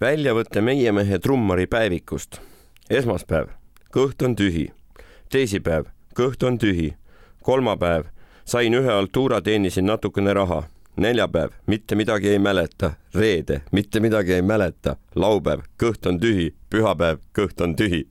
väljavõte meie mehe trummari päevikust. esmaspäev, kõht on tühi. teisipäev, kõht on tühi. kolmapäev, sain ühe altuura, teenisin natukene raha. neljapäev, mitte midagi ei mäleta. reede, mitte midagi ei mäleta. laupäev, kõht on tühi. pühapäev, kõht on tühi